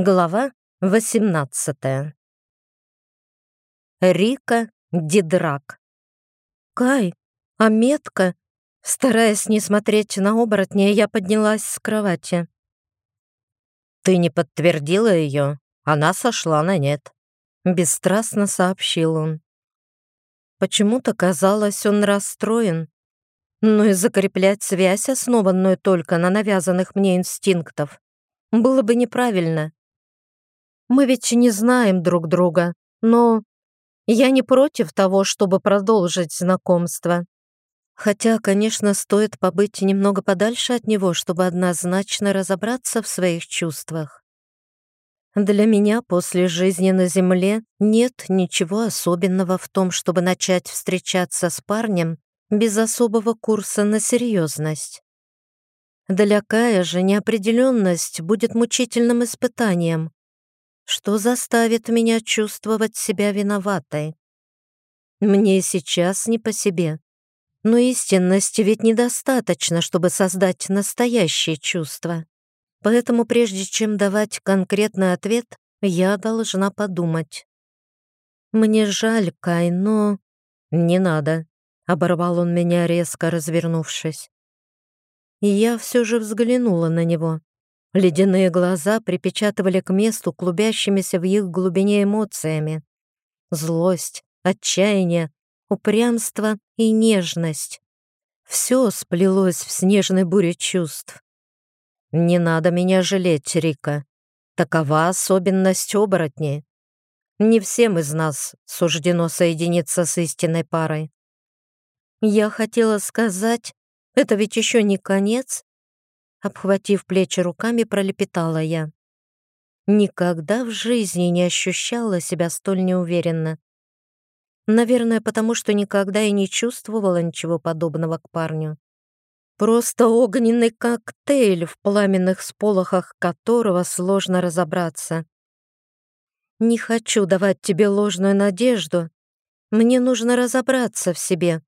Глава 18 Рика Дидрак «Кай, а метка?» Стараясь не смотреть на оборотня, я поднялась с кровати. «Ты не подтвердила ее? Она сошла на нет», — бесстрастно сообщил он. Почему-то казалось, он расстроен. Но и закреплять связь, основанную только на навязанных мне инстинктов, было бы неправильно. Мы ведь не знаем друг друга, но я не против того, чтобы продолжить знакомство. Хотя, конечно, стоит побыть немного подальше от него, чтобы однозначно разобраться в своих чувствах. Для меня после жизни на Земле нет ничего особенного в том, чтобы начать встречаться с парнем без особого курса на серьезность. Для Кая же неопределенность будет мучительным испытанием, что заставит меня чувствовать себя виноватой. Мне сейчас не по себе. Но истинности ведь недостаточно, чтобы создать настоящее чувство. Поэтому прежде чем давать конкретный ответ, я должна подумать. Мне жаль, Кай, но... Не надо. Оборвал он меня, резко развернувшись. Я все же взглянула на него. Ледяные глаза припечатывали к месту клубящимися в их глубине эмоциями. Злость, отчаяние, упрямство и нежность. Все сплелось в снежной буре чувств. «Не надо меня жалеть, Рика. Такова особенность оборотней. Не всем из нас суждено соединиться с истинной парой. Я хотела сказать, это ведь еще не конец, Обхватив плечи руками, пролепетала я. Никогда в жизни не ощущала себя столь неуверенно. Наверное, потому что никогда и не чувствовала ничего подобного к парню. Просто огненный коктейль, в пламенных сполохах которого сложно разобраться. Не хочу давать тебе ложную надежду. Мне нужно разобраться в себе.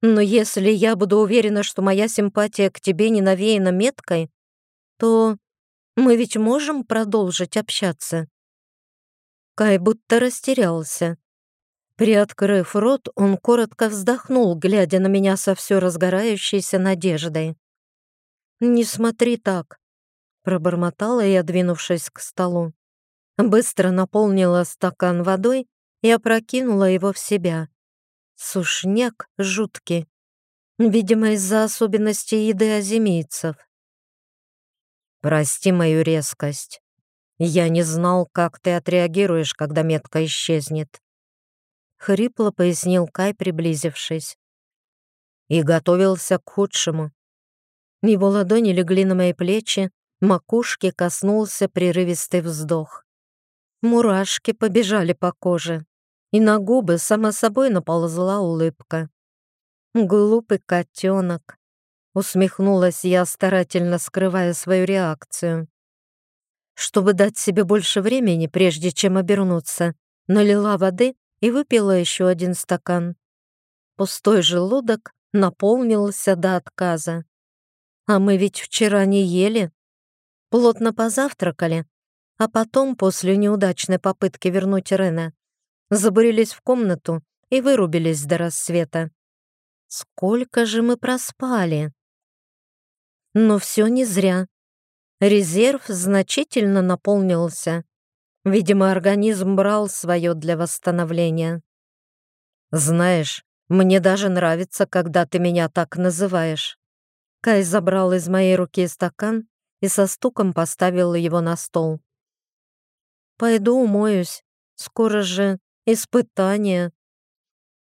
Но если я буду уверена, что моя симпатия к тебе не навеяна меткой, то мы ведь можем продолжить общаться». Кай будто растерялся. Приоткрыв рот, он коротко вздохнул, глядя на меня со все разгорающейся надеждой. «Не смотри так», — пробормотала я, двинувшись к столу. Быстро наполнила стакан водой и опрокинула его в себя. Сушняк жуткий. Видимо, из-за особенностей еды азимийцев. «Прости мою резкость. Я не знал, как ты отреагируешь, когда метка исчезнет». Хрипло пояснил Кай, приблизившись. И готовился к худшему. Его ладони легли на мои плечи, макушки коснулся прерывистый вздох. Мурашки побежали по коже и на губы само собой наползла улыбка. «Глупый котенок», — усмехнулась я, старательно скрывая свою реакцию. Чтобы дать себе больше времени, прежде чем обернуться, налила воды и выпила еще один стакан. Пустой желудок наполнился до отказа. А мы ведь вчера не ели. Плотно позавтракали, а потом, после неудачной попытки вернуть Рена, забурились в комнату и вырубились до рассвета. Сколько же мы проспали? Но все не зря. Резерв значительно наполнился. Видимо, организм брал свое для восстановления. «Знаешь, мне даже нравится, когда ты меня так называешь». Кай забрал из моей руки стакан и со стуком поставил его на стол. «Пойду умоюсь. Скоро же Испытание.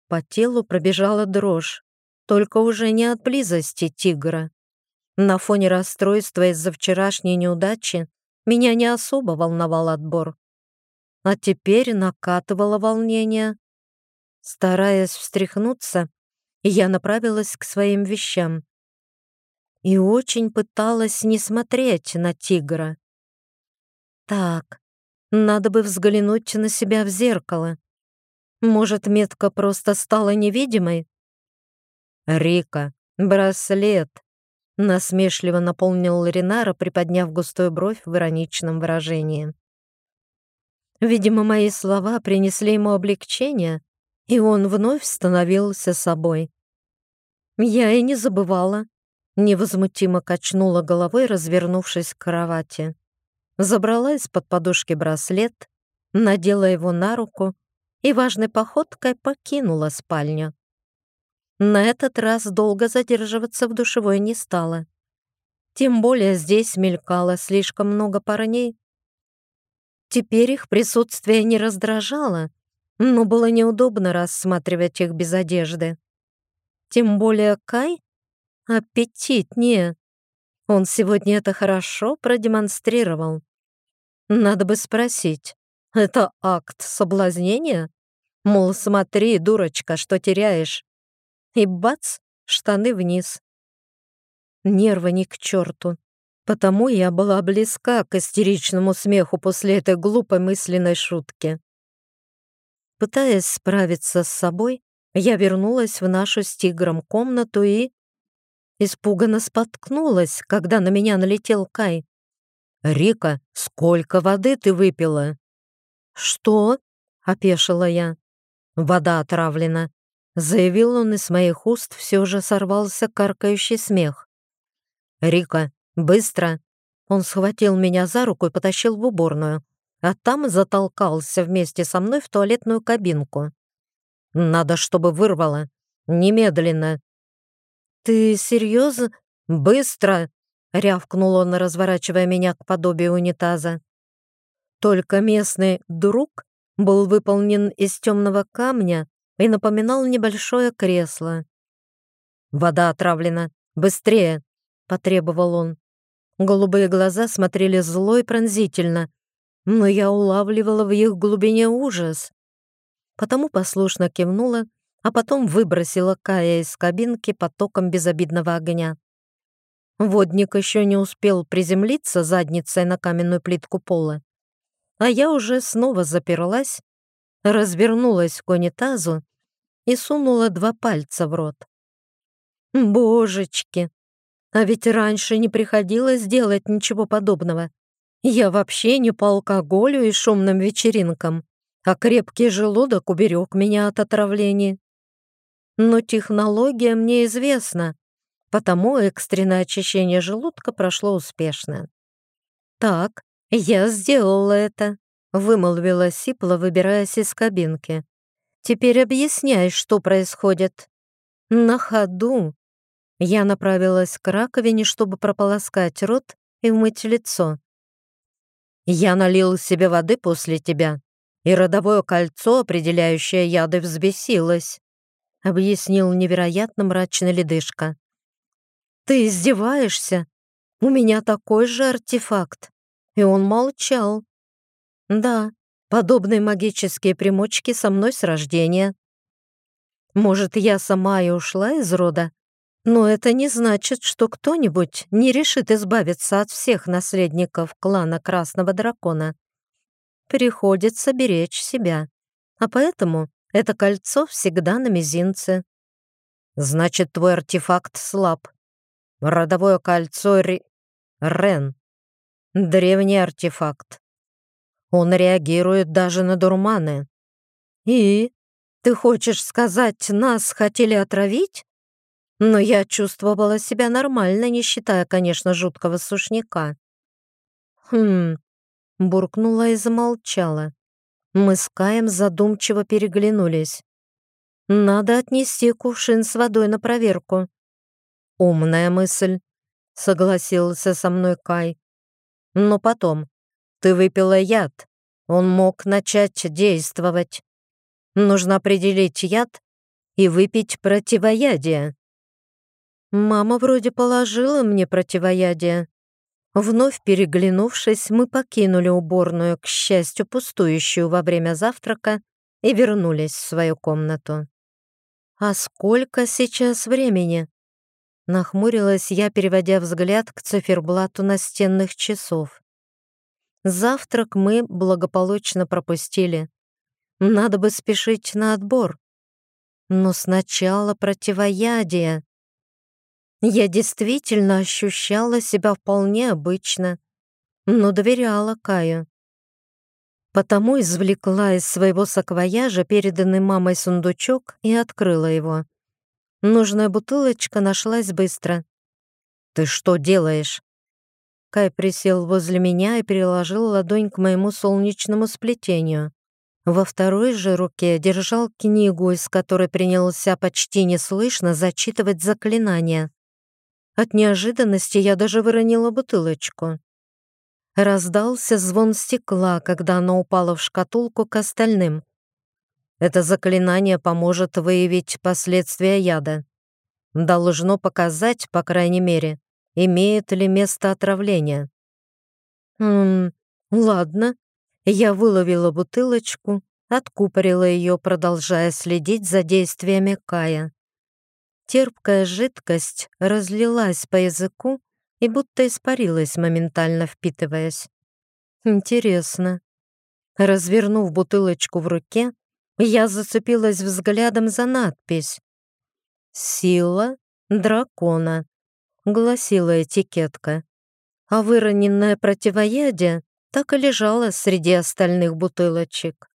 По телу пробежала дрожь, только уже не от близости тигра. На фоне расстройства из-за вчерашней неудачи меня не особо волновал отбор. А теперь накатывало волнение. Стараясь встряхнуться, я направилась к своим вещам и очень пыталась не смотреть на тигра. Так, надо бы взглянуть на себя в зеркало. Может, метка просто стала невидимой? «Рика, браслет!» Насмешливо наполнил Ринара, приподняв густую бровь в ироничном выражении. Видимо, мои слова принесли ему облегчение, и он вновь становился собой. Я и не забывала. Невозмутимо качнула головой, развернувшись к кровати. Забрала из-под подушки браслет, надела его на руку и важной походкой покинула спальню. На этот раз долго задерживаться в душевой не стала. Тем более здесь мелькало слишком много парней. Теперь их присутствие не раздражало, но было неудобно рассматривать их без одежды. Тем более Кай аппетитнее. Он сегодня это хорошо продемонстрировал. Надо бы спросить, это акт соблазнения? Мол, смотри, дурочка, что теряешь? И бац, штаны вниз. Нервы ни к черту. Потому я была близка к истеричному смеху после этой глупой мысленной шутки. Пытаясь справиться с собой, я вернулась в нашу с тигром комнату и... Испуганно споткнулась, когда на меня налетел Кай. «Рика, сколько воды ты выпила?» «Что?» — опешила я. «Вода отравлена», — заявил он, и с моих уст все же сорвался каркающий смех. «Рика, быстро!» Он схватил меня за руку и потащил в уборную, а там затолкался вместе со мной в туалетную кабинку. Надо, чтобы вырвало. Немедленно. «Ты серьезно? Быстро!» — рявкнул он, разворачивая меня к подобию унитаза. Только местный «друг» был выполнен из темного камня и напоминал небольшое кресло. «Вода отравлена! Быстрее!» — потребовал он. Голубые глаза смотрели зло и пронзительно, но я улавливала в их глубине ужас потому послушно кивнула, а потом выбросила Кая из кабинки потоком безобидного огня. Водник еще не успел приземлиться задницей на каменную плитку пола, а я уже снова заперлась, развернулась к унитазу и сунула два пальца в рот. Божечки! А ведь раньше не приходилось делать ничего подобного. Я вообще не по алкоголю и шумным вечеринкам а крепкий желудок уберег меня от отравления. Но технология мне известна, потому экстренное очищение желудка прошло успешно. «Так, я сделала это», — вымолвила Сипла, выбираясь из кабинки. «Теперь объясняй, что происходит». На ходу я направилась к раковине, чтобы прополоскать рот и умыть лицо. «Я налил себе воды после тебя и родовое кольцо, определяющее яды, взбесилось», — объяснил невероятно мрачный ледышка. «Ты издеваешься? У меня такой же артефакт». И он молчал. «Да, подобные магические примочки со мной с рождения. Может, я сама и ушла из рода, но это не значит, что кто-нибудь не решит избавиться от всех наследников клана Красного Дракона приходится беречь себя. А поэтому это кольцо всегда на мизинце. Значит, твой артефакт слаб. Родовое кольцо Ри... Рен. Древний артефакт. Он реагирует даже на дурманы. И? Ты хочешь сказать, нас хотели отравить? Но я чувствовала себя нормально, не считая, конечно, жуткого сушняка. Хм, буркнула и замолчала. Мы с Каем задумчиво переглянулись. «Надо отнести кувшин с водой на проверку». «Умная мысль», — согласился со мной Кай. «Но потом, ты выпила яд, он мог начать действовать. Нужно определить яд и выпить противоядие». «Мама вроде положила мне противоядие», Вновь переглянувшись, мы покинули уборную, к счастью, пустующую во время завтрака, и вернулись в свою комнату. «А сколько сейчас времени?» Нахмурилась я, переводя взгляд к циферблату настенных часов. Завтрак мы благополучно пропустили. Надо бы спешить на отбор. Но сначала противоядие. Я действительно ощущала себя вполне обычно, но доверяла Каю. Потому извлекла из своего саквояжа переданный мамой сундучок и открыла его. Нужная бутылочка нашлась быстро. «Ты что делаешь?» Кай присел возле меня и переложил ладонь к моему солнечному сплетению. Во второй же руке держал книгу, из которой принялся почти неслышно зачитывать заклинания. От неожиданности я даже выронила бутылочку. Раздался звон стекла, когда оно упало в шкатулку к остальным. Это заклинание поможет выявить последствия яда. Должно показать, по крайней мере, имеет ли место отравления. «Ммм, ладно». Я выловила бутылочку, откупорила ее, продолжая следить за действиями Кая. Терпкая жидкость разлилась по языку и будто испарилась, моментально впитываясь. Интересно. Развернув бутылочку в руке, я зацепилась взглядом за надпись «Сила дракона», — гласила этикетка. А выроненное противоядие так и лежало среди остальных бутылочек.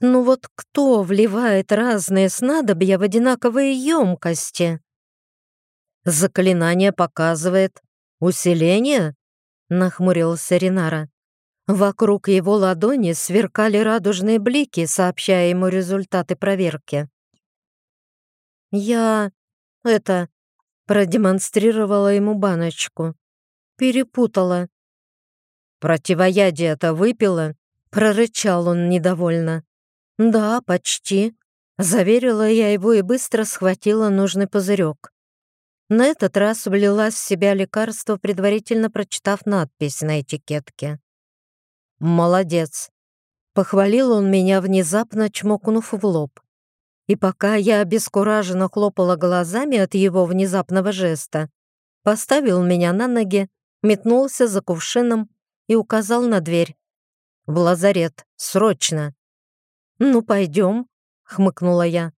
Ну вот кто вливает разные снадобья в одинаковые емкости? Заклинание показывает усиление, нахмурился Ринара. Вокруг его ладони сверкали радужные блики, сообщая ему результаты проверки. Я это продемонстрировала ему баночку. Перепутала. «Противоядие-то выпила?» — прорычал он недовольно. «Да, почти», — заверила я его и быстро схватила нужный пузырек. На этот раз влила в себя лекарство, предварительно прочитав надпись на этикетке. «Молодец!» — похвалил он меня, внезапно чмокнув в лоб. И пока я обескураженно хлопала глазами от его внезапного жеста, поставил меня на ноги, метнулся за кувшином и указал на дверь. «В лазарет, срочно!» «Ну, пойдем», — хмыкнула я.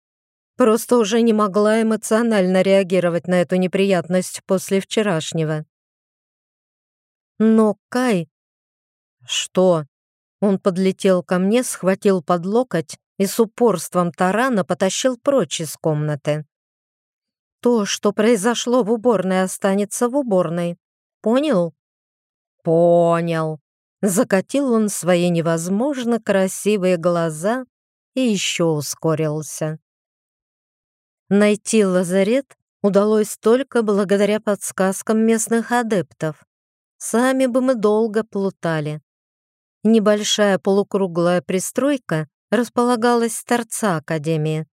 Просто уже не могла эмоционально реагировать на эту неприятность после вчерашнего. Но Кай... Что? Он подлетел ко мне, схватил под локоть и с упорством тарана потащил прочь из комнаты. То, что произошло в уборной, останется в уборной. Понял? Понял. Закатил он свои невозможно красивые глаза и еще ускорился. Найти лазарет удалось только благодаря подсказкам местных адептов. Сами бы мы долго плутали. Небольшая полукруглая пристройка располагалась с торца Академии.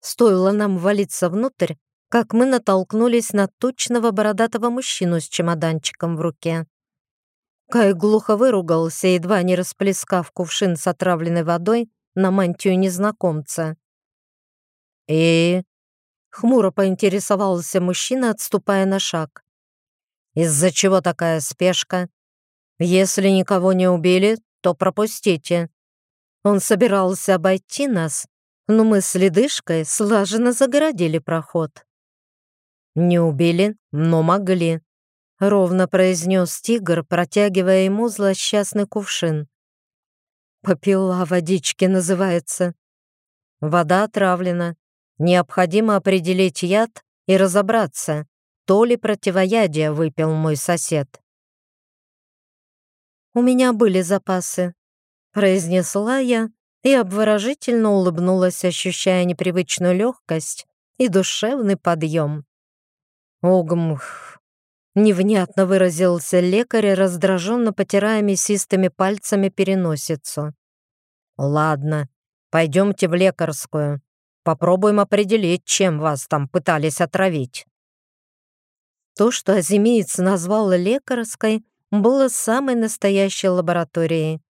Стоило нам валиться внутрь, как мы натолкнулись на тучного бородатого мужчину с чемоданчиком в руке. Кай глухо выругался, едва не расплескав кувшин с отравленной водой на мантию незнакомца. «И?» — хмуро поинтересовался мужчина, отступая на шаг. «Из-за чего такая спешка? Если никого не убили, то пропустите». Он собирался обойти нас, но мы с ледышкой слаженно загородили проход. «Не убили, но могли», — ровно произнес тигр, протягивая ему злосчастный кувшин. «Попила водички называется. Вода отравлена. Необходимо определить яд и разобраться, то ли противоядие выпил мой сосед». «У меня были запасы», — произнесла я и обворожительно улыбнулась, ощущая непривычную легкость и душевный подъем. «Огмх!» — невнятно выразился лекарь, раздраженно потирая мясистыми пальцами переносицу. «Ладно, пойдемте в лекарскую. Попробуем определить, чем вас там пытались отравить». То, что Азимиец назвал лекарской, было самой настоящей лабораторией.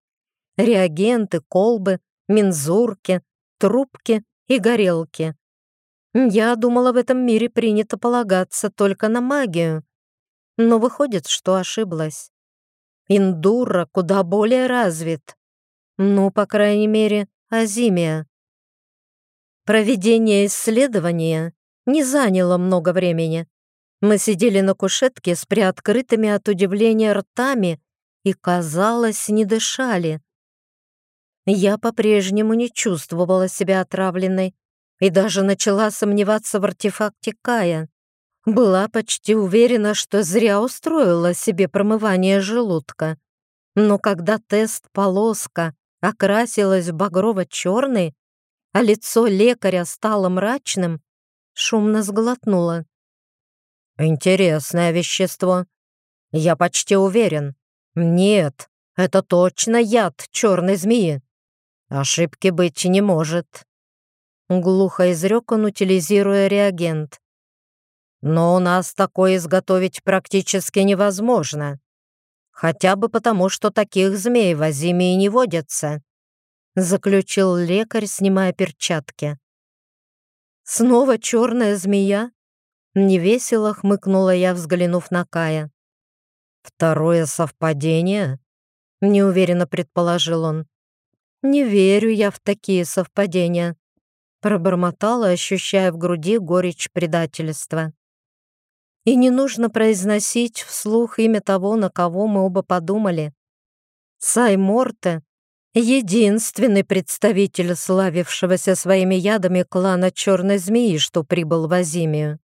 Реагенты, колбы, мензурки, трубки и горелки. Я думала, в этом мире принято полагаться только на магию. Но выходит, что ошиблась. Индура куда более развит. Ну, по крайней мере, Азимия. Проведение исследования не заняло много времени. Мы сидели на кушетке с приоткрытыми от удивления ртами и, казалось, не дышали. я по-прежнему не чувствовала себя отравленной и даже начала сомневаться в артефакте Кая. Была почти уверена, что зря устроила себе промывание желудка. Но когда тест полоска окрасилась в багрово-черный, а лицо лекаря стало мрачным, шумно сглотнула. «Интересное вещество. Я почти уверен. Нет, это точно яд черной змеи. Ошибки быть не может». Глухо изрек он, утилизируя реагент. «Но у нас такое изготовить практически невозможно. Хотя бы потому, что таких змей в Азиме и не водятся», заключил лекарь, снимая перчатки. «Снова черная змея?» Невесело хмыкнула я, взглянув на Кая. «Второе совпадение?» Неуверенно предположил он. «Не верю я в такие совпадения», пробормотала, ощущая в груди горечь предательства. И не нужно произносить вслух имя того, на кого мы оба подумали. Сай Морте — единственный представитель славившегося своими ядами клана Черной Змеи, что прибыл в Азимию.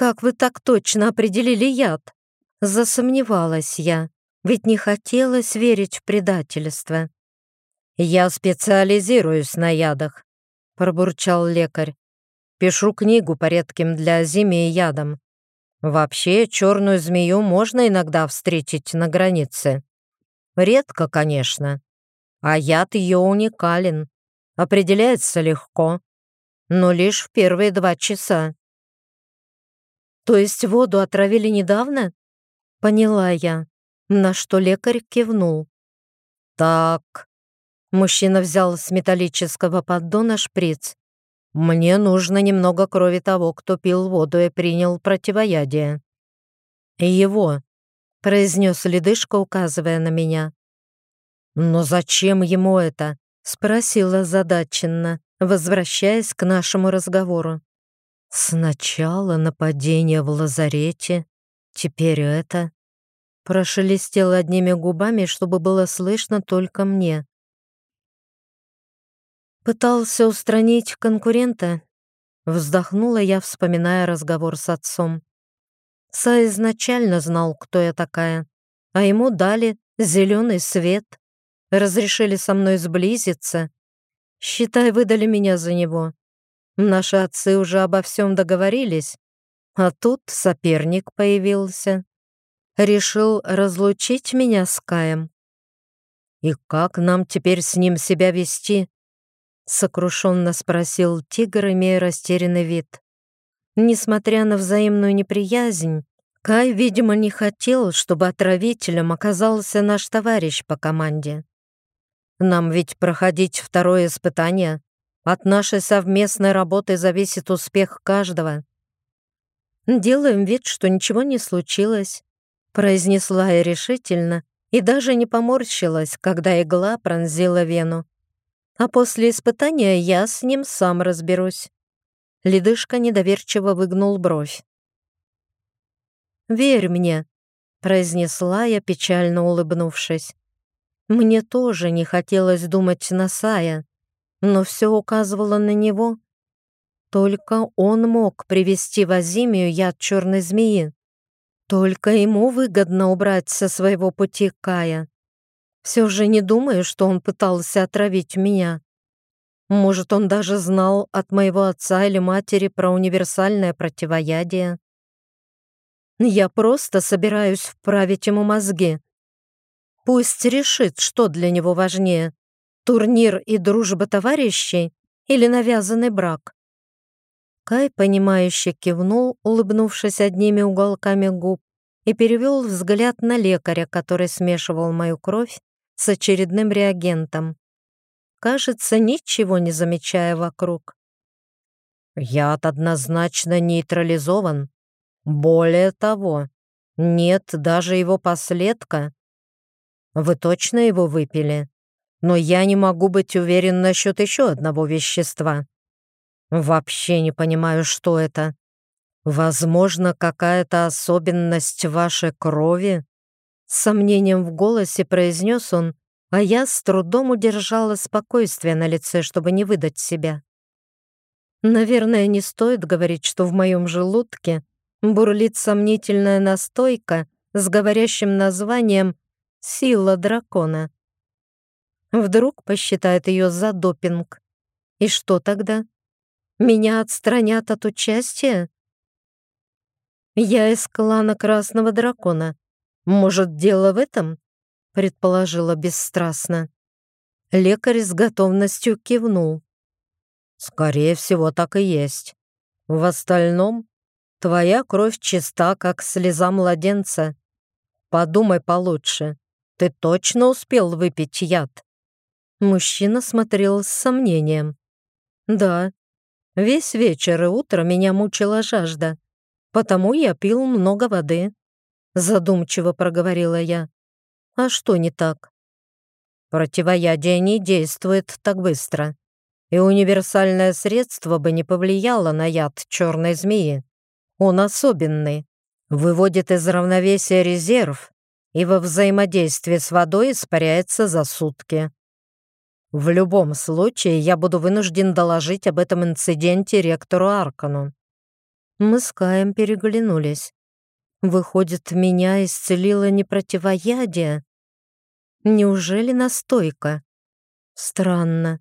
«Как вы так точно определили яд?» Засомневалась я, ведь не хотелось верить в предательство. «Я специализируюсь на ядах», — пробурчал лекарь. «Пишу книгу по редким для зимы и ядам. Вообще, черную змею можно иногда встретить на границе. Редко, конечно. А яд ее уникален. Определяется легко. Но лишь в первые два часа. То есть воду отравили недавно? Поняла я, на что лекарь кивнул. Так. Мужчина взял с металлического поддона шприц. Мне нужно немного крови того, кто пил воду и принял противоядие. Его, произнес ледышка, указывая на меня. Но зачем ему это? Спросила задаченно, возвращаясь к нашему разговору. Сначала нападение в лазарете, теперь это. Прошелестел одними губами, чтобы было слышно только мне. Пытался устранить конкурента. Вздохнула я, вспоминая разговор с отцом. Са изначально знал, кто я такая, а ему дали зеленый свет, разрешили со мной сблизиться. Считай, выдали меня за него. Наши отцы уже обо всем договорились, а тут соперник появился. Решил разлучить меня с Каем. «И как нам теперь с ним себя вести?» Сокрушенно спросил тигр, имея растерянный вид. Несмотря на взаимную неприязнь, Кай, видимо, не хотел, чтобы отравителем оказался наш товарищ по команде. Нам ведь проходить второе испытание, от нашей совместной работы зависит успех каждого. Делаем вид, что ничего не случилось, произнесла я решительно и даже не поморщилась, когда игла пронзила вену. А после испытания я с ним сам разберусь. Ледышка недоверчиво выгнул бровь. «Верь мне», — произнесла я, печально улыбнувшись. Мне тоже не хотелось думать на Сая, но все указывало на него. Только он мог привести в Азимию яд черной змеи. Только ему выгодно убрать со своего пути Кая. Все же не думаю, что он пытался отравить меня. Может, он даже знал от моего отца или матери про универсальное противоядие. Я просто собираюсь вправить ему мозги. Пусть решит, что для него важнее Турнир и дружба товарищей или навязанный брак? Кай, понимающе кивнул, улыбнувшись одними уголками губ, и перевел взгляд на лекаря, который смешивал мою кровь с очередным реагентом. Кажется, ничего не замечая вокруг. Яд однозначно нейтрализован. Более того, нет даже его последка. Вы точно его выпили? Но я не могу быть уверен насчет еще одного вещества. Вообще не понимаю, что это. Возможно, какая-то особенность вашей крови? С сомнением в голосе произнес он а я с трудом удержала спокойствие на лице, чтобы не выдать себя. Наверное, не стоит говорить, что в моем желудке бурлит сомнительная настойка с говорящим названием «Сила дракона». Вдруг посчитает ее за допинг. И что тогда? Меня отстранят от участия? Я из клана Красного Дракона. Может, дело в этом? Предположила бесстрастно. Лекарь с готовностью кивнул. Скорее всего, так и есть. В остальном, твоя кровь чиста, как слеза младенца. Подумай получше. Ты точно успел выпить яд? Мужчина смотрел с сомнением. Да, весь вечер и утро меня мучила жажда, потому я пил много воды. Задумчиво проговорила я. А что не так? Противоядие не действует так быстро и универсальное средство бы не повлияло на яд черной змеи. Он особенный, выводит из равновесия резерв и во взаимодействии с водой испаряется за сутки. В любом случае, я буду вынужден доложить об этом инциденте ректору Аркану. Мы с Каем переглянулись. Выходит, меня исцелило не противоядие? Неужели настойка? Странно.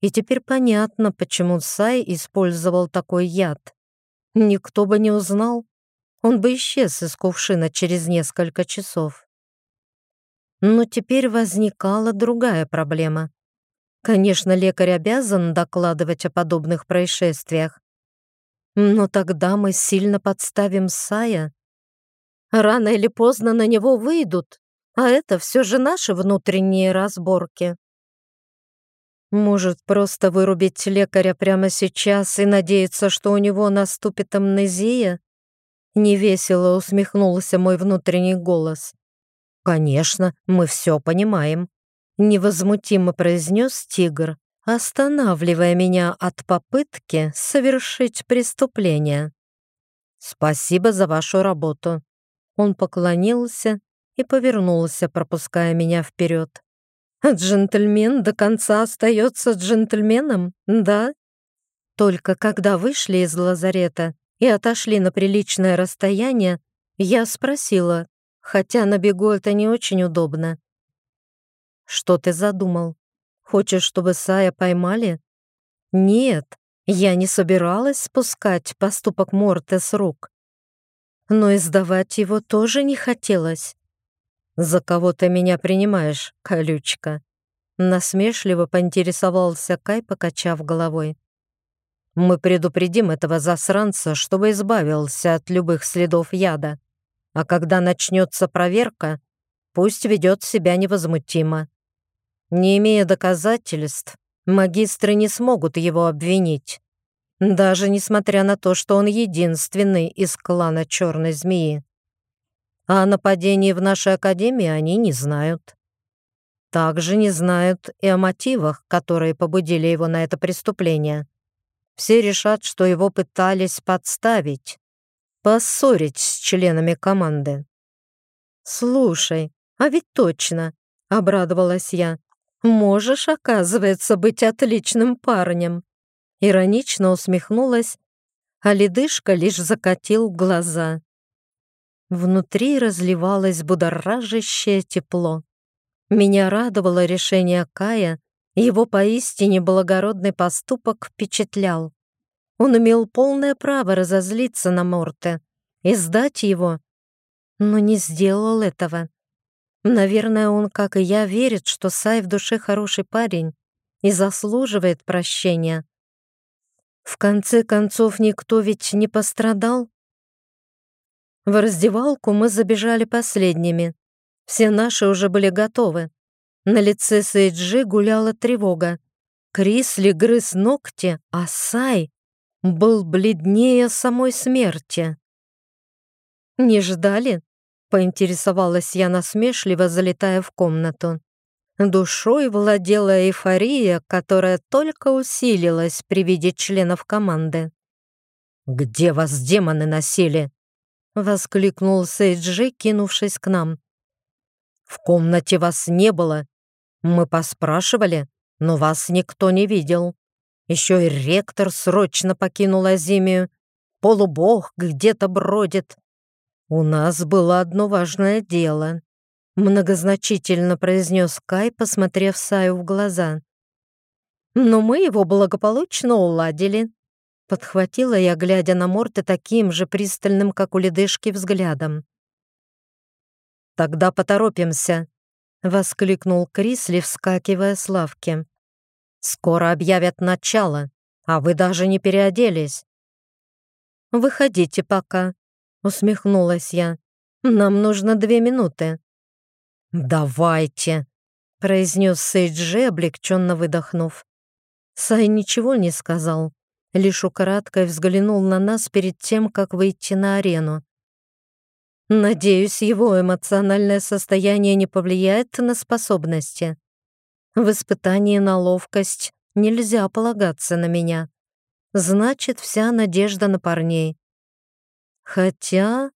И теперь понятно, почему Сай использовал такой яд. Никто бы не узнал. Он бы исчез из кувшина через несколько часов. Но теперь возникала другая проблема. Конечно, лекарь обязан докладывать о подобных происшествиях. Но тогда мы сильно подставим Сая. Рано или поздно на него выйдут, а это все же наши внутренние разборки. Может, просто вырубить лекаря прямо сейчас и надеяться, что у него наступит амнезия? Невесело усмехнулся мой внутренний голос. «Конечно, мы все понимаем», — невозмутимо произнес тигр, останавливая меня от попытки совершить преступление. «Спасибо за вашу работу». Он поклонился и повернулся, пропуская меня вперед. Джентльмен до конца остается джентльменом, да? Только когда вышли из лазарета и отошли на приличное расстояние, я спросила, хотя на бегу это не очень удобно. «Что ты задумал? Хочешь, чтобы Сая поймали?» «Нет, я не собиралась спускать поступок Морте с рук. Но издавать его тоже не хотелось. «За кого ты меня принимаешь, колючка?» Насмешливо поинтересовался Кай, покачав головой. «Мы предупредим этого засранца, чтобы избавился от любых следов яда. А когда начнется проверка, пусть ведет себя невозмутимо. Не имея доказательств, магистры не смогут его обвинить, даже несмотря на то, что он единственный из клана Черной Змеи. А о нападении в нашей академии они не знают. Также не знают и о мотивах, которые побудили его на это преступление. Все решат, что его пытались подставить, поссорить с членами команды. «Слушай, а ведь точно», — обрадовалась я, «можешь, оказывается, быть отличным парнем». Иронично усмехнулась, а ледышка лишь закатил глаза. Внутри разливалось будоражащее тепло. Меня радовало решение Кая, его поистине благородный поступок впечатлял. Он имел полное право разозлиться на Морте и сдать его, но не сделал этого. Наверное, он, как и я, верит, что Сай в душе хороший парень и заслуживает прощения. В конце концов, никто ведь не пострадал. В раздевалку мы забежали последними. Все наши уже были готовы. На лице Сейджи гуляла тревога. Крисли грыз ногти, а Сай был бледнее самой смерти. «Не ждали?» — поинтересовалась я насмешливо, залетая в комнату. Душой владела эйфория, которая только усилилась при виде членов команды. «Где вас демоны носили?» Воскликнул Сейджи, кинувшись к нам. «В комнате вас не было. Мы поспрашивали, но вас никто не видел. Еще и ректор срочно покинул Азимию. Полубог где-то бродит. У нас было одно важное дело. Многозначительно произнес Кай, посмотрев Саю в глаза. Но мы его благополучно уладили. Подхватила я, глядя на Морта таким же пристальным, как у ледышки, взглядом. «Тогда поторопимся», — воскликнул Крисли, вскакивая с лавки. «Скоро объявят начало, а вы даже не переоделись». «Выходите пока», — усмехнулась я. «Нам нужно две минуты». «Давайте», — произнес Сейджи, облегченно выдохнув. Сай ничего не сказал, лишь украдкой взглянул на нас перед тем, как выйти на арену. Надеюсь, его эмоциональное состояние не повлияет на способности. В испытании на ловкость нельзя полагаться на меня. Значит, вся надежда на парней. Хотя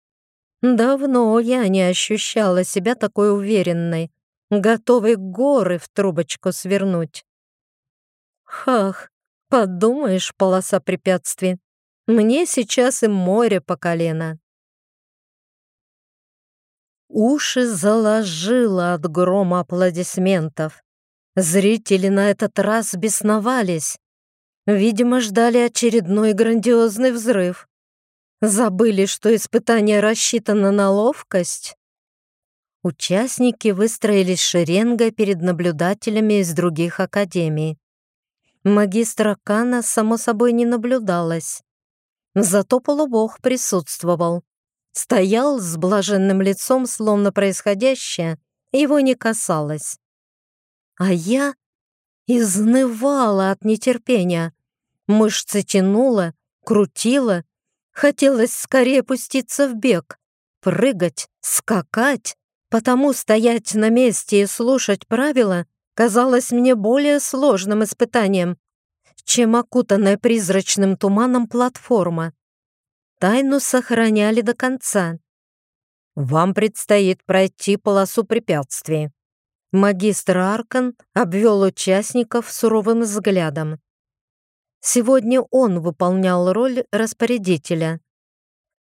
давно я не ощущала себя такой уверенной, готовой горы в трубочку свернуть. Хах, Подумаешь, полоса препятствий. Мне сейчас и море по колено. Уши заложило от грома аплодисментов. Зрители на этот раз бесновались. Видимо, ждали очередной грандиозный взрыв. Забыли, что испытание рассчитано на ловкость. Участники выстроились шеренгой перед наблюдателями из других академий. Магистра Кана, само собой, не наблюдалось. Зато полубог присутствовал. Стоял с блаженным лицом, словно происходящее его не касалось. А я изнывала от нетерпения. Мышцы тянула, крутила. Хотелось скорее пуститься в бег, прыгать, скакать, потому стоять на месте и слушать правила казалось мне более сложным испытанием, чем окутанная призрачным туманом платформа. Тайну сохраняли до конца. «Вам предстоит пройти полосу препятствий». Магистр Аркан обвел участников суровым взглядом. Сегодня он выполнял роль распорядителя.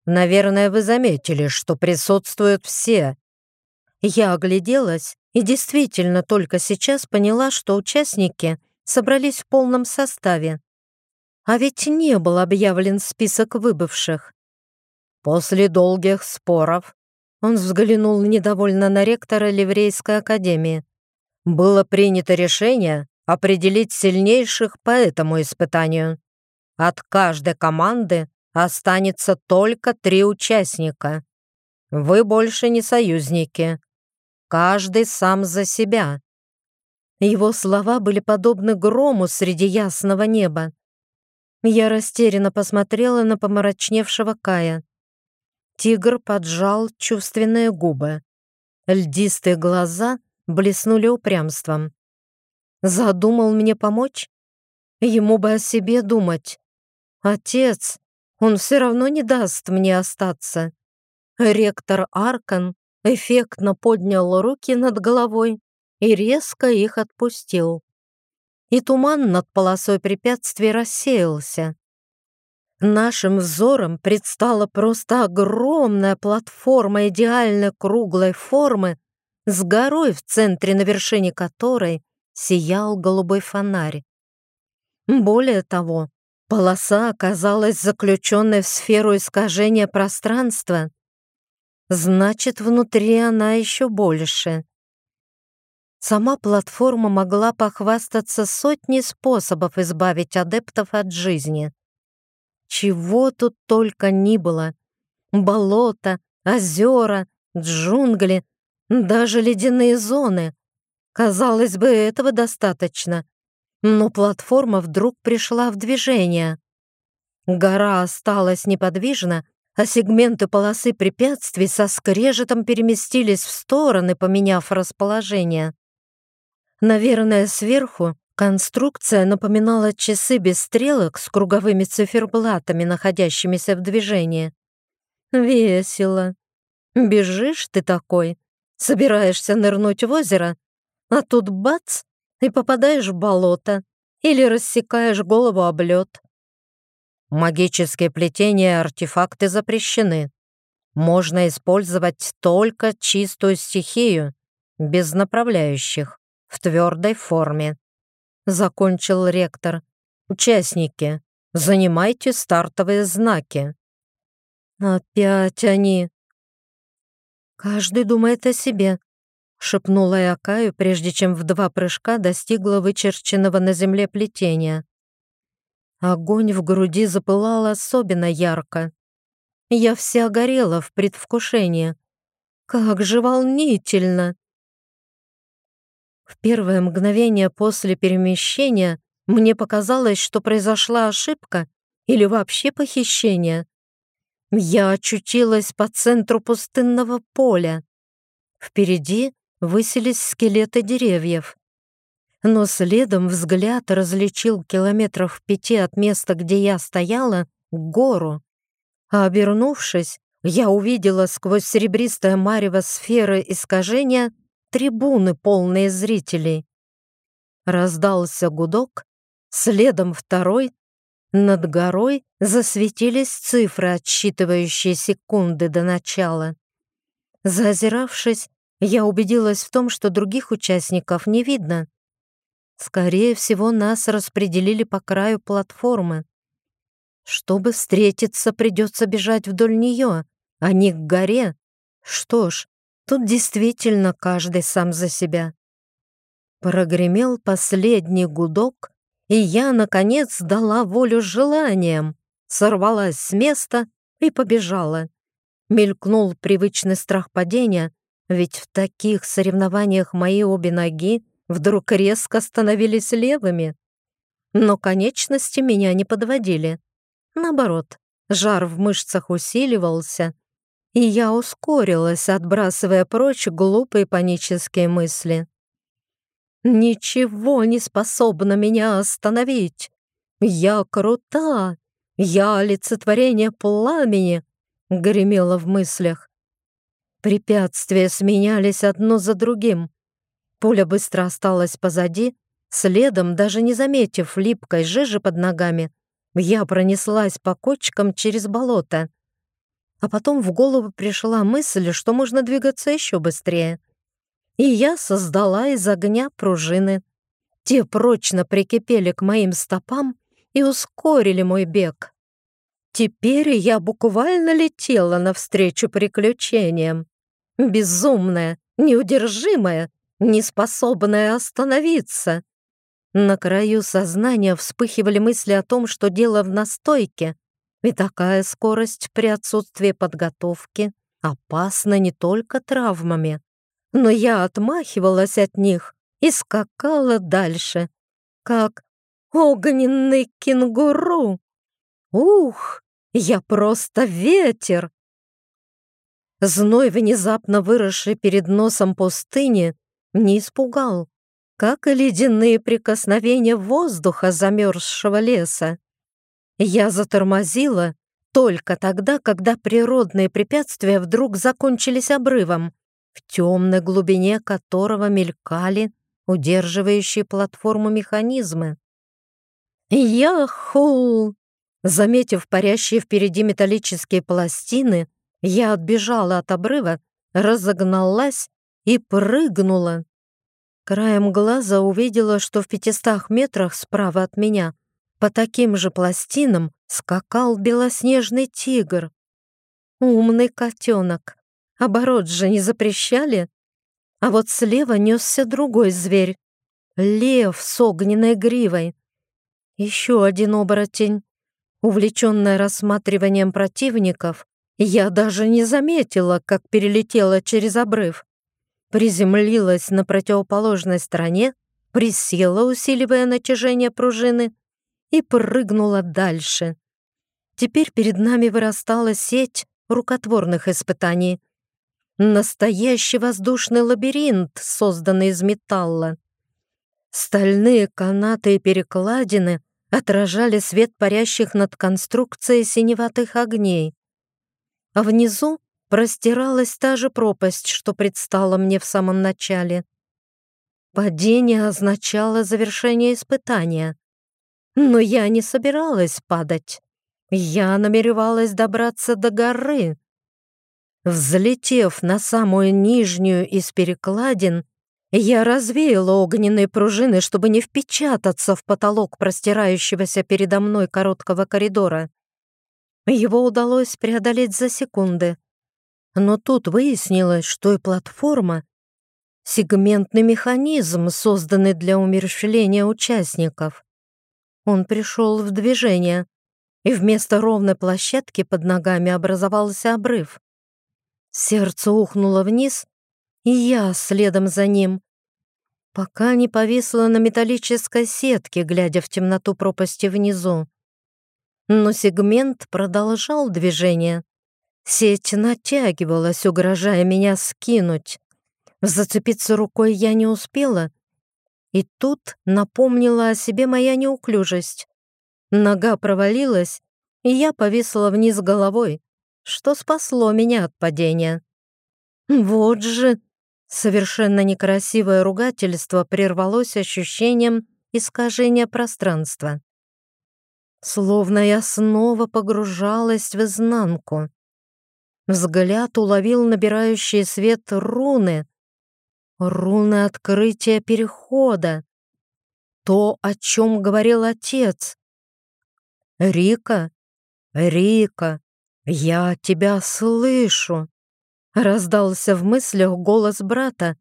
«Наверное, вы заметили, что присутствуют все». Я огляделась и действительно только сейчас поняла, что участники собрались в полном составе. А ведь не был объявлен список выбывших. После долгих споров он взглянул недовольно на ректора Ливрейской академии. Было принято решение определить сильнейших по этому испытанию. От каждой команды останется только три участника. Вы больше не союзники. Каждый сам за себя. Его слова были подобны грому среди ясного неба. Я растерянно посмотрела на помрачневшего Кая. Тигр поджал чувственные губы. Льдистые глаза блеснули упрямством. Задумал мне помочь? Ему бы о себе думать. Отец, он все равно не даст мне остаться. Ректор Аркан эффектно поднял руки над головой и резко их отпустил. И туман над полосой препятствий рассеялся. Нашим взором предстала просто огромная платформа идеально круглой формы с горой в центре, на вершине которой сиял голубой фонарь. Более того, полоса оказалась заключенной в сферу искажения пространства, Значит, внутри она еще больше. Сама платформа могла похвастаться сотней способов избавить адептов от жизни. Чего тут только ни было. Болото, озера, джунгли, даже ледяные зоны. Казалось бы, этого достаточно. Но платформа вдруг пришла в движение. Гора осталась неподвижна, а сегменты полосы препятствий со скрежетом переместились в стороны, поменяв расположение. Наверное, сверху конструкция напоминала часы без стрелок с круговыми циферблатами, находящимися в движении. Весело. Бежишь ты такой, собираешься нырнуть в озеро, А тут бац, и попадаешь в болото или рассекаешь голову об лед. Магические плетения и артефакты запрещены. Можно использовать только чистую стихию, без направляющих, в твердой форме. Закончил ректор. Участники, занимайте стартовые знаки. Опять они. Каждый думает о себе, шепнула я Каю, прежде чем в два прыжка достигла вычерченного на земле плетения. Огонь в груди запылал особенно ярко. Я вся горела в предвкушении. Как же волнительно! В первое мгновение после перемещения мне показалось, что произошла ошибка или вообще похищение. Я очутилась по центру пустынного поля. Впереди высились скелеты деревьев. Но следом взгляд различил километров пяти от места, где я стояла, гору. А обернувшись, я увидела сквозь серебристое марево сферы искажения трибуны, полные зрителей. Раздался гудок, следом второй. Над горой засветились цифры, отсчитывающие секунды до начала. Зазиравшись, я убедилась в том, что других участников не видно. Скорее всего, нас распределили по краю платформы. Чтобы встретиться, придется бежать вдоль нее, а не к горе. Что ж, Тут действительно каждый сам за себя. Прогремел последний гудок, и я, наконец, дала волю желаниям, сорвалась с места и побежала. Мелькнул привычный страх падения, ведь в таких соревнованиях мои обе ноги вдруг резко становились левыми. Но конечности меня не подводили. Наоборот, жар в мышцах усиливался, и я ускорилась, отбрасывая прочь глупые панические мысли. «Ничего не способно меня остановить! Я крута! Я олицетворение пламени!» — гремело в мыслях. Препятствия сменялись одно за другим. Пуля быстро осталась позади, следом, даже не заметив липкой жижи под ногами, я пронеслась по кочкам через болото. А потом в голову пришла мысль, что можно двигаться еще быстрее. И я создала из огня пружины. Те прочно прикипели к моим стопам и ускорили мой бег. Теперь я буквально летела навстречу приключениям. Безумная, неудержимая, неспособная остановиться. На краю сознания вспыхивали мысли о том, что дело в настойке, и такая скорость при отсутствии подготовки опасна не только травмами. Но я отмахивалась от них и скакала дальше, как огненный кенгуру. Ух, я просто ветер! Зной, внезапно выросший перед носом пустыни, не испугал, как и ледяные прикосновения воздуха замерзшего леса. Я затормозила только тогда, когда природные препятствия вдруг закончились обрывом, в темной глубине которого мелькали удерживающие платформу механизмы. «Яху!» Заметив парящие впереди металлические пластины, я отбежала от обрыва, разогналась и прыгнула. Краем глаза увидела, что в пятистах метрах справа от меня по таким же пластинам скакал белоснежный тигр. Умный котенок. Оборот же не запрещали. А вот слева несся другой зверь. Лев с огненной гривой. Еще один оборотень. Увлеченная рассматриванием противников, я даже не заметила, как перелетела через обрыв. Приземлилась на противоположной стороне, присела, усиливая натяжение пружины, и прыгнула дальше. Теперь перед нами вырастала сеть рукотворных испытаний. Настоящий воздушный лабиринт, созданный из металла. Стальные канаты и перекладины отражали свет парящих над конструкцией синеватых огней. А внизу простиралась та же пропасть, что предстала мне в самом начале. Падение означало завершение испытания. Но я не собиралась падать. Я намеревалась добраться до горы. Взлетев на самую нижнюю из перекладин, я развеяла огненные пружины, чтобы не впечататься в потолок простирающегося передо мной короткого коридора. Его удалось преодолеть за секунды. Но тут выяснилось, что и платформа — сегментный механизм, созданный для умерщвления участников. Он пришел в движение, и вместо ровной площадки под ногами образовался обрыв. Сердце ухнуло вниз, и я следом за ним, пока не повисла на металлической сетке, глядя в темноту пропасти внизу. Но сегмент продолжал движение. Сеть натягивалась, угрожая меня скинуть. Зацепиться рукой я не успела, и тут напомнила о себе моя неуклюжесть. Нога провалилась, и я повисла вниз головой, что спасло меня от падения. Вот же совершенно некрасивое ругательство прервалось ощущением искажения пространства. Словно я снова погружалась в изнанку. Взгляд уловил набирающие свет руны. Руны открытия перехода. То, о чем говорил отец. «Рика, Рика, я тебя слышу!» Раздался в мыслях голос брата,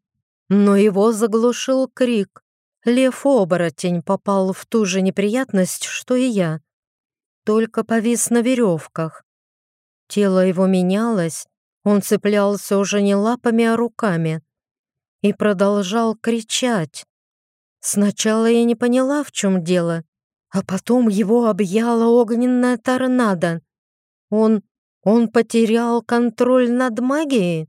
но его заглушил крик. Лев-оборотень попал в ту же неприятность, что и я. Только повис на веревках. Тело его менялось, он цеплялся уже не лапами, а руками. И продолжал кричать. Сначала я не поняла, в чем дело, а потом его объяла огненная торнадо. Он он потерял контроль над магией?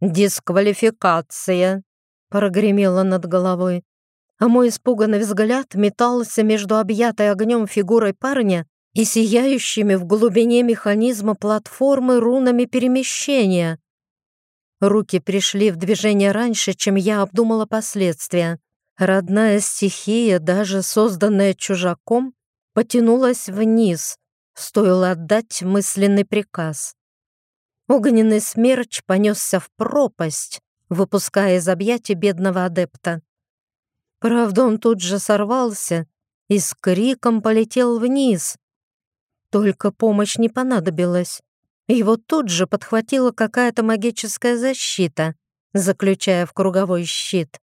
«Дисквалификация!» — прогремело над головой. А мой испуганный взгляд метался между объятой огнем фигурой парня и сияющими в глубине механизма платформы рунами перемещения. Руки пришли в движение раньше, чем я обдумала последствия. Родная стихия, даже созданная чужаком, потянулась вниз, стоило отдать мысленный приказ. Огненный смерч понесся в пропасть, выпуская из объятий бедного адепта. Правда, он тут же сорвался и с криком полетел вниз. Только помощь не понадобилась. Его тут же подхватила какая-то магическая защита, заключая в круговой щит.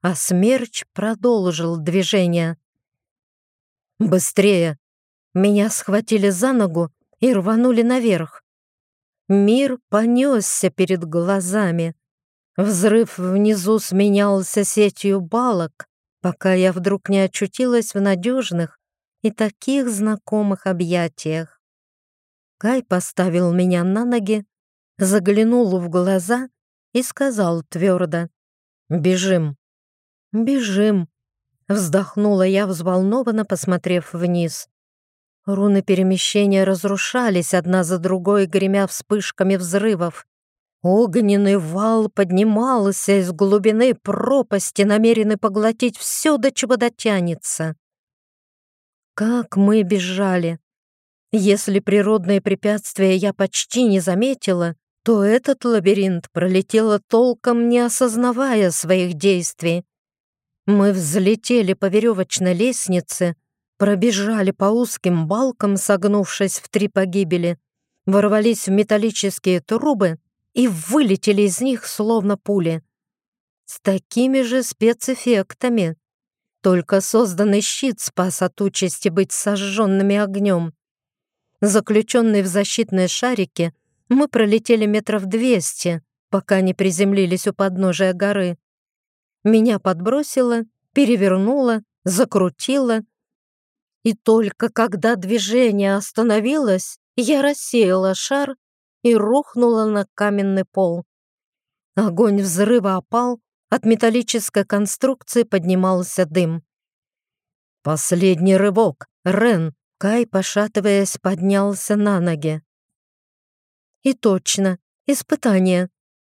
А смерч продолжил движение. «Быстрее!» Меня схватили за ногу и рванули наверх. Мир понесся перед глазами. Взрыв внизу сменялся сетью балок, пока я вдруг не очутилась в надежных и таких знакомых объятиях. Кай поставил меня на ноги, заглянул в глаза и сказал твердо «Бежим». «Бежим», — вздохнула я взволнованно, посмотрев вниз. Руны перемещения разрушались одна за другой, гремя вспышками взрывов. Огненный вал поднимался из глубины пропасти, намеренный поглотить все, до чего дотянется. Как мы бежали! Если природные препятствия я почти не заметила, то этот лабиринт пролетела толком, не осознавая своих действий. Мы взлетели по веревочной лестнице, пробежали по узким балкам, согнувшись в три погибели, ворвались в металлические трубы и вылетели из них словно пули. С такими же спецэффектами. Только созданный щит спас от участи быть сожженными огнем. Заключенные в защитные шарики, мы пролетели метров двести, пока не приземлились у подножия горы. Меня подбросило, перевернуло, закрутило — и только когда движение остановилось, я рассеяла шар и рухнула на каменный пол. Огонь взрыва опал, от металлической конструкции поднимался дым. «Последний рывок! Рен!» Кай, пошатываясь, поднялся на ноги. И точно, испытание.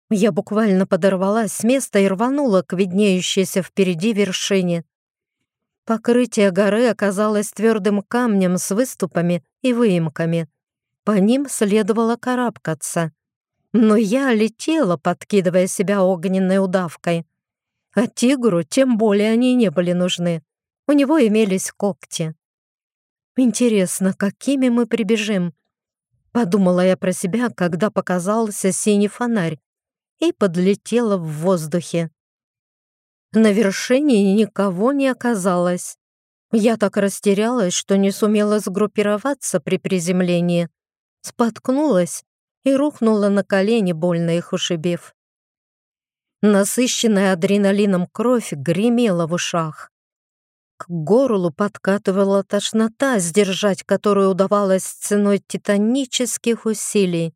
Я буквально подорвалась с места и рванула к виднеющейся впереди вершине. Покрытие горы оказалось твердым камнем с выступами и выемками. По ним следовало карабкаться. Но я летела, подкидывая себя огненной удавкой. А тигру тем более они не были нужны. У него имелись когти. Интересно, какими мы прибежим? Подумала я про себя, когда показался синий фонарь и подлетела в воздухе. На вершине никого не оказалось. Я так растерялась, что не сумела сгруппироваться при приземлении. Споткнулась и рухнула на колени, больно их ушибив. Насыщенная адреналином кровь гремела в ушах. К горлу подкатывала тошнота, сдержать которую удавалось ценой титанических усилий.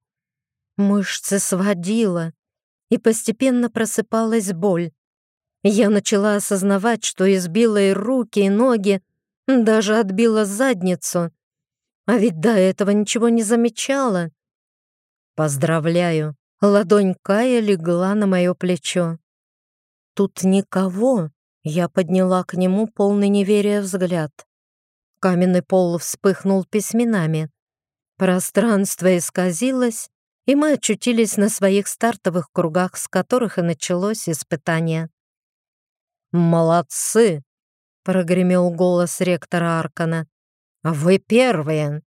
Мышцы сводила, и постепенно просыпалась боль. Я начала осознавать, что избила и руки, и ноги, даже отбила задницу. А ведь до этого ничего не замечала. «Поздравляю!» Ладонь Кая легла на мое плечо. «Тут никого!» Я подняла к нему полный неверия взгляд. Каменный пол вспыхнул письменами. Пространство исказилось, и мы очутились на своих стартовых кругах, с которых и началось испытание. «Молодцы!» — прогремел голос ректора Аркана. «Вы первые!»